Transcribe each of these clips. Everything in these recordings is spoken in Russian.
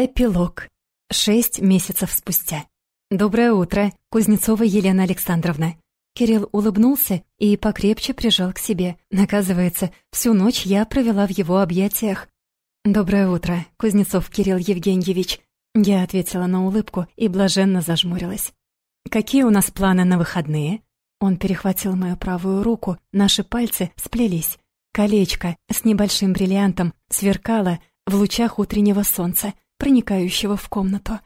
Эпилог. Шесть месяцев спустя. «Доброе утро, Кузнецова Елена Александровна». Кирилл улыбнулся и покрепче прижал к себе. Наказывается, всю ночь я провела в его объятиях. «Доброе утро, Кузнецов Кирилл Евгеньевич». Я ответила на улыбку и блаженно зажмурилась. «Какие у нас планы на выходные?» Он перехватил мою правую руку, наши пальцы сплелись. Колечко с небольшим бриллиантом сверкало в лучах утреннего солнца, проникающего в комнату.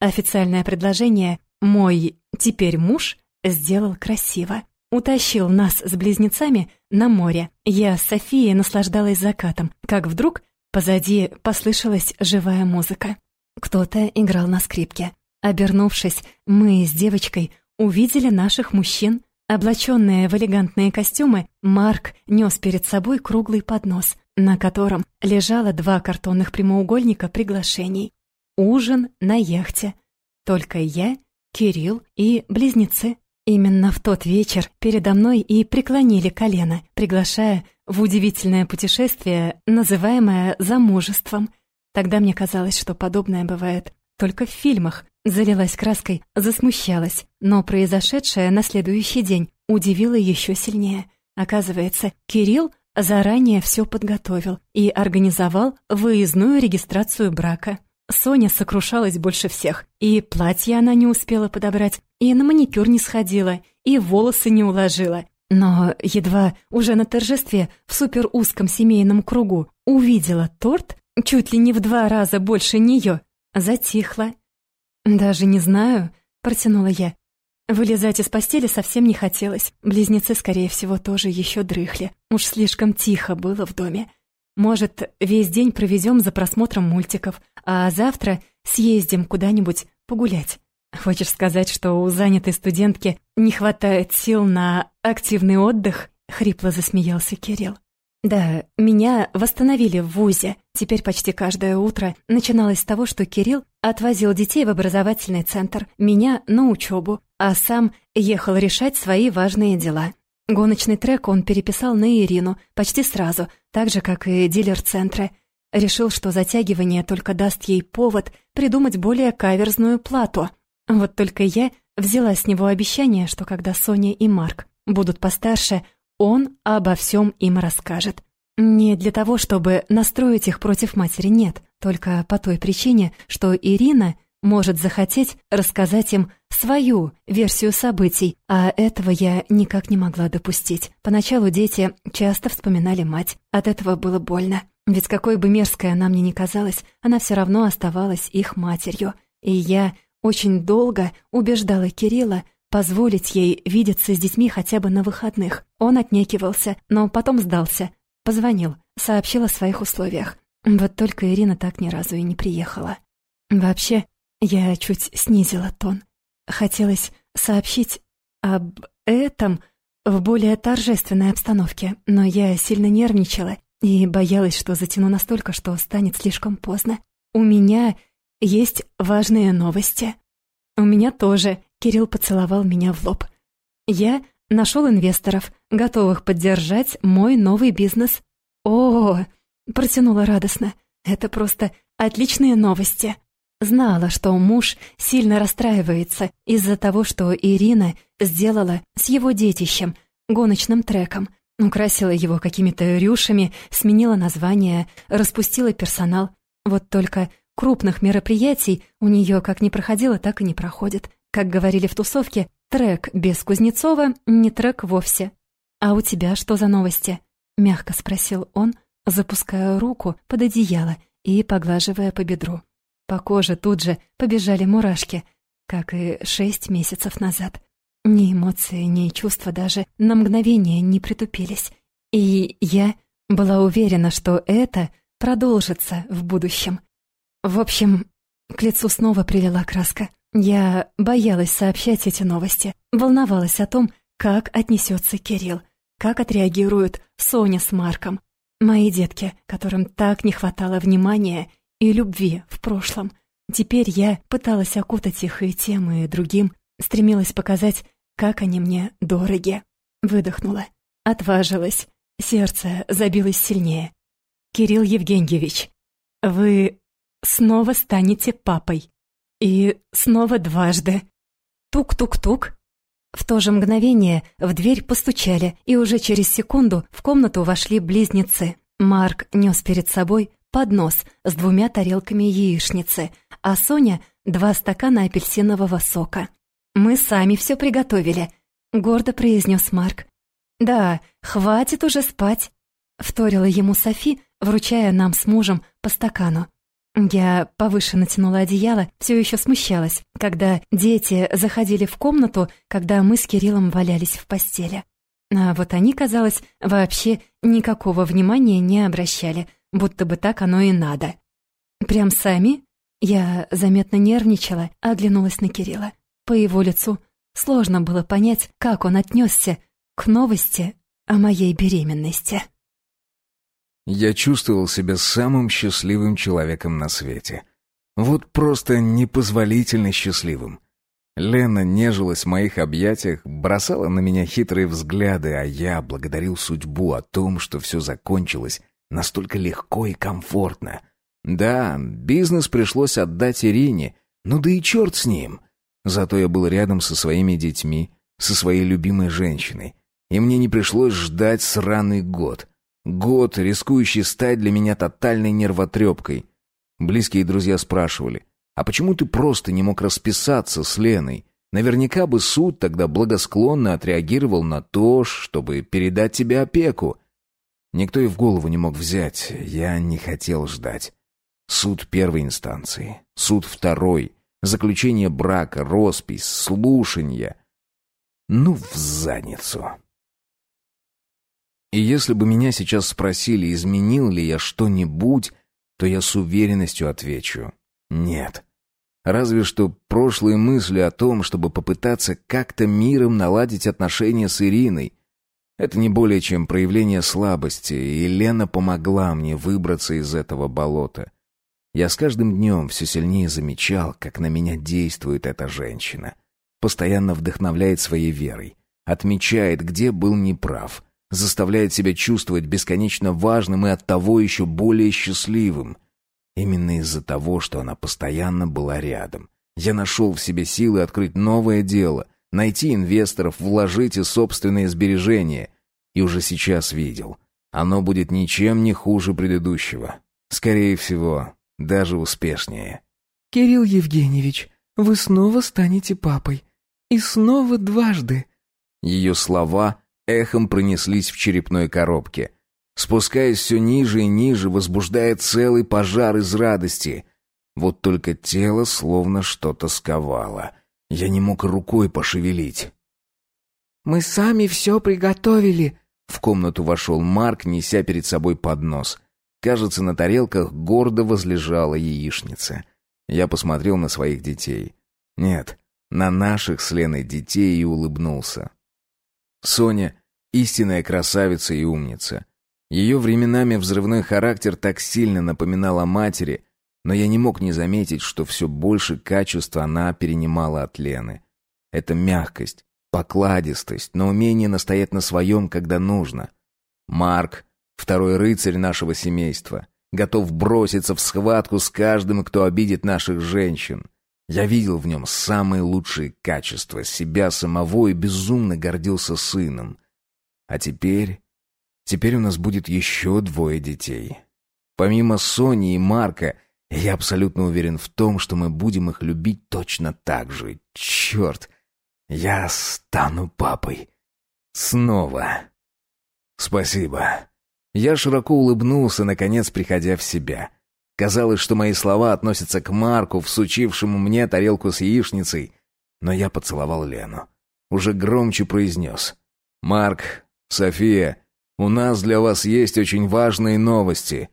Официальное предложение «мой теперь муж» сделал красиво. Утащил нас с близнецами на море. Я с Софией наслаждалась закатом, как вдруг позади послышалась живая музыка. Кто-то играл на скрипке. Обернувшись, мы с девочкой увидели наших мужчин. Облаченные в элегантные костюмы, Марк нес перед собой круглый поднос, на котором лежало два картонных прямоугольника приглашений. Ужин на яхте. Только я, Кирилл и близнецы. Именно в тот вечер передо мной и преклонили колено, приглашая в удивительное путешествие, называемое замужеством. Тогда мне казалось, что подобное бывает только в фильмах. Залилась краской, засмущалась, но произошедшее на следующий день удивило еще сильнее. Оказывается, Кирилл заранее все подготовил и организовал выездную регистрацию брака. Соня сокрушалась больше всех. И платье она не успела подобрать, и на маникюр не сходила, и волосы не уложила. Но едва уже на торжестве в суперузком семейном кругу увидела торт, чуть ли не в два раза больше нее, затихла. «Даже не знаю», — протянула я. Вылезать из постели совсем не хотелось. Близнецы, скорее всего, тоже еще дрыхли. Уж слишком тихо было в доме. Может, весь день проведем за просмотром мультиков, а завтра съездим куда-нибудь погулять. Хочешь сказать, что у занятой студентки не хватает сил на активный отдых? Хрипло засмеялся Кирилл. Да, меня восстановили в ВУЗе. Теперь почти каждое утро начиналось с того, что Кирилл отвозил детей в образовательный центр, меня на учебу, а сам ехал решать свои важные дела. Гоночный трек он переписал на Ирину почти сразу, так же, как и дилер центра. Решил, что затягивание только даст ей повод придумать более каверзную плату. Вот только я взяла с него обещание, что когда Соня и Марк будут постарше, он обо всем им расскажет. Не для того, чтобы настроить их против матери, нет, только по той причине, что Ирина может захотеть рассказать им свою версию событий, а этого я никак не могла допустить. Поначалу дети часто вспоминали мать. От этого было больно. Ведь какой бы мерзкой она мне ни казалась, она все равно оставалась их матерью. И я очень долго убеждала Кирилла позволить ей видеться с детьми хотя бы на выходных. Он отнекивался, но потом сдался. Позвонил, сообщил о своих условиях. Вот только Ирина так ни разу и не приехала. Вообще, я чуть снизила тон. Хотелось сообщить об этом в более торжественной обстановке, но я сильно нервничала и боялась, что затяну настолько, что станет слишком поздно. У меня есть важные новости. У меня тоже. Кирилл поцеловал меня в лоб. Я нашел инвесторов, готовых поддержать мой новый бизнес. О, протянула радостно. Это просто отличные новости. Знала, что муж сильно расстраивается из-за того, что Ирина сделала с его детищем, гоночным треком. Украсила его какими-то рюшами, сменила название, распустила персонал. Вот только крупных мероприятий у нее как не проходило, так и не проходит. Как говорили в тусовке, трек без Кузнецова не трек вовсе. «А у тебя что за новости?» — мягко спросил он, запуская руку под одеяло и поглаживая по бедру. По коже тут же побежали мурашки, как и шесть месяцев назад. Ни эмоции, ни чувства даже на мгновение не притупились. И я была уверена, что это продолжится в будущем. В общем, к лицу снова привела краска. Я боялась сообщать эти новости, волновалась о том, как отнесется Кирилл, как отреагируют Соня с Марком, мои детки, которым так не хватало внимания и любви в прошлом. Теперь я пыталась окутать их и тем, и другим, стремилась показать, как они мне дороги. Выдохнула, отважилась, сердце забилось сильнее. «Кирилл Евгеньевич, вы снова станете папой. И снова дважды. Тук-тук-тук. В то же мгновение в дверь постучали, и уже через секунду в комнату вошли близнецы. Марк нес перед собой поднос с двумя тарелками яичницы, а Соня — два стакана апельсинового сока. «Мы сами все приготовили», — гордо произнес Марк. «Да, хватит уже спать», — вторила ему Софи, вручая нам с мужем по стакану. Я повыше натянула одеяло, все еще смущалась, когда дети заходили в комнату, когда мы с Кириллом валялись в постели. А вот они, казалось, вообще никакого внимания не обращали, будто бы так оно и надо. Прям сами? Я заметно нервничала, оглянулась на Кирилла. По его лицу сложно было понять, как он отнесся к новости о моей беременности. Я чувствовал себя самым счастливым человеком на свете. Вот просто непозволительно счастливым. Лена нежилась в моих объятиях, бросала на меня хитрые взгляды, а я благодарил судьбу о том, что все закончилось настолько легко и комфортно. Да, бизнес пришлось отдать Ирине, ну да и черт с ним. Зато я был рядом со своими детьми, со своей любимой женщиной, и мне не пришлось ждать сраный год. Год, рискующий стать для меня тотальной нервотрепкой. Близкие друзья спрашивали, а почему ты просто не мог расписаться с Леной? Наверняка бы суд тогда благосклонно отреагировал на то, чтобы передать тебе опеку. Никто и в голову не мог взять, я не хотел ждать. Суд первой инстанции, суд второй, заключение брака, роспись, слушанье. Ну, в задницу. И если бы меня сейчас спросили, изменил ли я что-нибудь, то я с уверенностью отвечу «нет». Разве что прошлые мысли о том, чтобы попытаться как-то миром наладить отношения с Ириной. Это не более чем проявление слабости, и Лена помогла мне выбраться из этого болота. Я с каждым днем все сильнее замечал, как на меня действует эта женщина. Постоянно вдохновляет своей верой, отмечает, где был неправ — заставляет себя чувствовать бесконечно важным и оттого еще более счастливым. Именно из-за того, что она постоянно была рядом. Я нашел в себе силы открыть новое дело, найти инвесторов, вложить и собственные сбережения. И уже сейчас видел. Оно будет ничем не хуже предыдущего. Скорее всего, даже успешнее. «Кирилл Евгеньевич, вы снова станете папой. И снова дважды». Ее слова эхом пронеслись в черепной коробке. Спускаясь все ниже и ниже, возбуждая целый пожар из радости. Вот только тело словно что-то сковало. Я не мог рукой пошевелить. «Мы сами все приготовили», в комнату вошел Марк, неся перед собой поднос. Кажется, на тарелках гордо возлежала яичница. Я посмотрел на своих детей. Нет, на наших с Леной детей и улыбнулся. Соня Истинная красавица и умница. Ее временами взрывной характер так сильно напоминал о матери, но я не мог не заметить, что все больше качества она перенимала от Лены. Это мягкость, покладистость, но умение настоять на своем, когда нужно. Марк, второй рыцарь нашего семейства, готов броситься в схватку с каждым, кто обидит наших женщин. Я видел в нем самые лучшие качества себя самого и безумно гордился сыном. А теперь... Теперь у нас будет еще двое детей. Помимо Сони и Марка, я абсолютно уверен в том, что мы будем их любить точно так же. Черт, я стану папой. Снова. Спасибо. Я широко улыбнулся, наконец приходя в себя. Казалось, что мои слова относятся к Марку, всучившему мне тарелку с яичницей. Но я поцеловал Лену. Уже громче произнес. «Марк, «София, у нас для вас есть очень важные новости».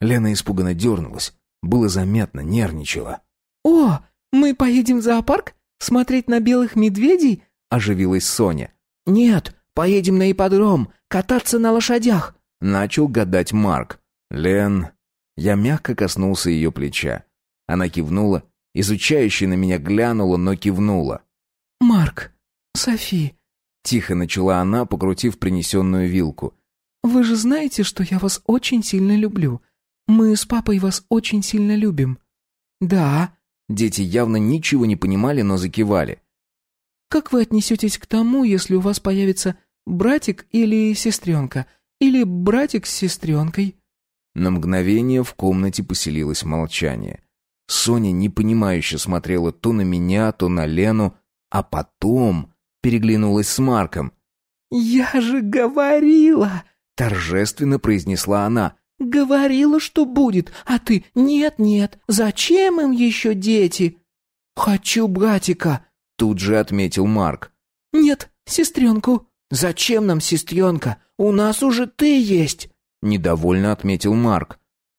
Лена испуганно дернулась. Было заметно, нервничала. «О, мы поедем в зоопарк? Смотреть на белых медведей?» — оживилась Соня. «Нет, поедем на ипподром, кататься на лошадях», — начал гадать Марк. «Лен...» Я мягко коснулся ее плеча. Она кивнула, изучающе на меня глянула, но кивнула. «Марк, Софи, Тихо начала она, покрутив принесенную вилку. «Вы же знаете, что я вас очень сильно люблю. Мы с папой вас очень сильно любим». «Да». Дети явно ничего не понимали, но закивали. «Как вы отнесетесь к тому, если у вас появится братик или сестренка? Или братик с сестренкой?» На мгновение в комнате поселилось молчание. Соня непонимающе смотрела то на меня, то на Лену, а потом переглянулась с Марком. «Я же говорила!» — торжественно произнесла она. «Говорила, что будет, а ты нет-нет, зачем им еще дети?» «Хочу братика», — тут же отметил Марк. «Нет, сестренку». «Зачем нам сестренка? У нас уже ты есть», — недовольно отметил Марк.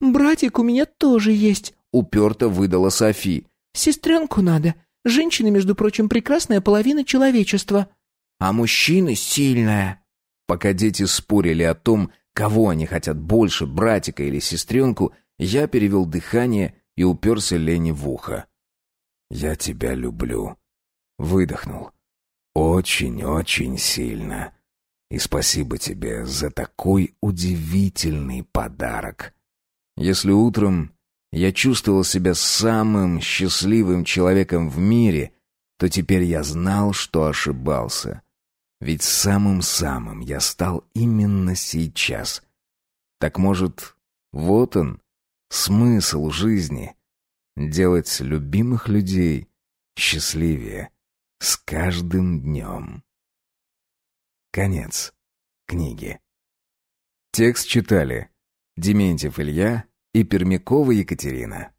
«Братик у меня тоже есть», — уперто выдала Софи. «Сестренку надо. Женщины, между прочим, прекрасная половина человечества». «А мужчины сильная». Пока дети спорили о том, кого они хотят больше, братика или сестренку, я перевел дыхание и уперся Лене в ухо. «Я тебя люблю». Выдохнул. «Очень-очень сильно. И спасибо тебе за такой удивительный подарок. Если утром я чувствовал себя самым счастливым человеком в мире, то теперь я знал, что ошибался. Ведь самым-самым я стал именно сейчас. Так может, вот он, смысл жизни — делать любимых людей счастливее с каждым днем. Конец книги. Текст читали Дементьев Илья и Пермякова Екатерина.